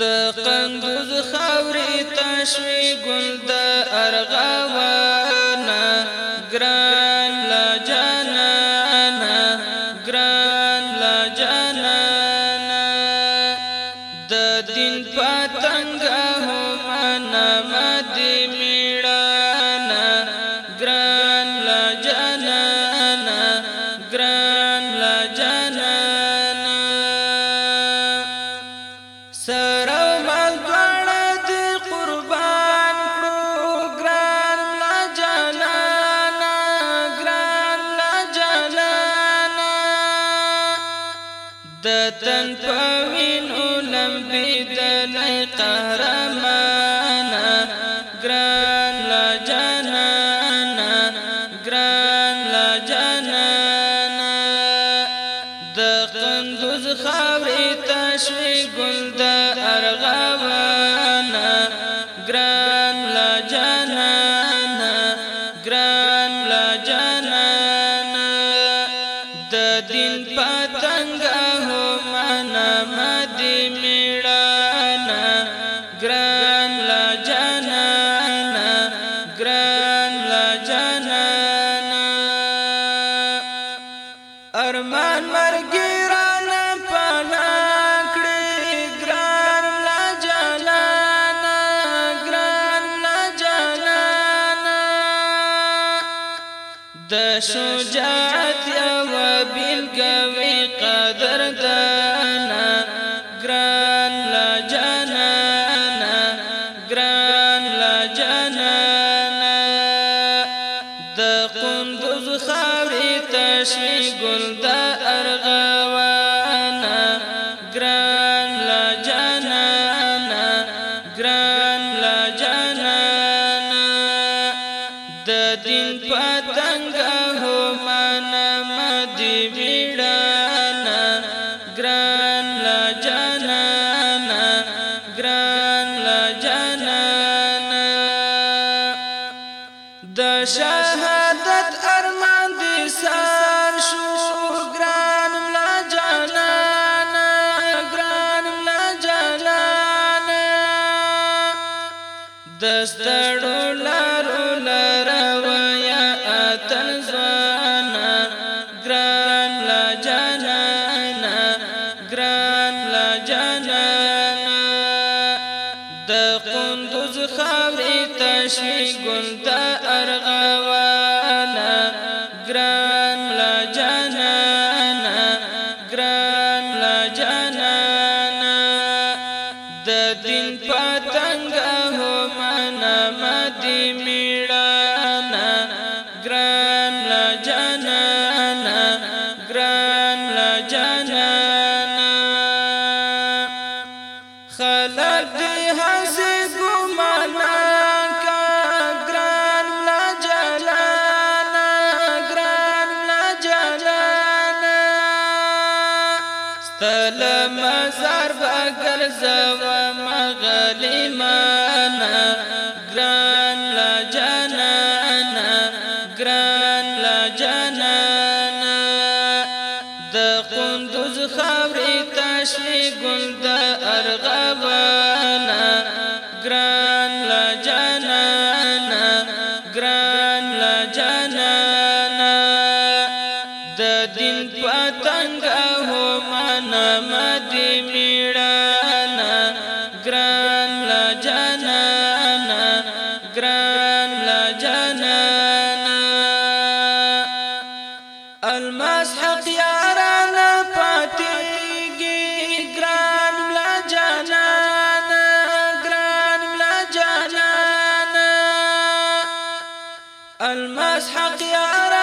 د قندوز خاورې تشوي ګل د ارغوانا ګران لا جانا ګران د تن په وینو لمبې دین پتنګ هو منا مدي میړانا ګران لا جنانا ګران لا جنانا ارمان مرګ شجاع قدردانا گران لا جانانا گران لا جانانا د قندوز خاورې تشوي ګل د ارغوان د شهادت ارمان دې سار شو ګران ملا جانان ګران ملا جانان دستړو لا شوی ګل تا ارغوانا ګران لا جانانا ګران لا جانانا د دین پتنګ هو منا مدی دل مزار بگر زوا مغلی مانا گران لا جانانا گران لا جانانا د قندوز خاورې تشوی گل د ارغوانا گران لا جانانا گران لا جانانا ګران لا جانا ګران لا جانا الماس حق یاران پاتېږي ګران لا جانا ګران لا جانا الماس حق یاران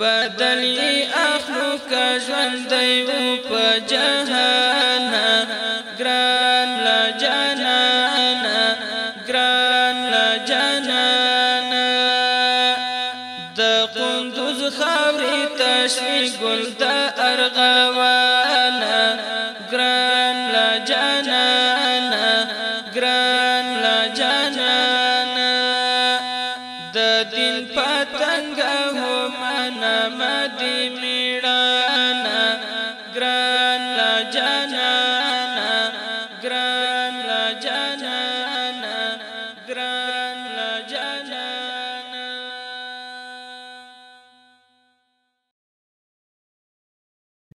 بدلی اخلو کا ژوند دی په جهان پتنگ هو منا مدی میڑانا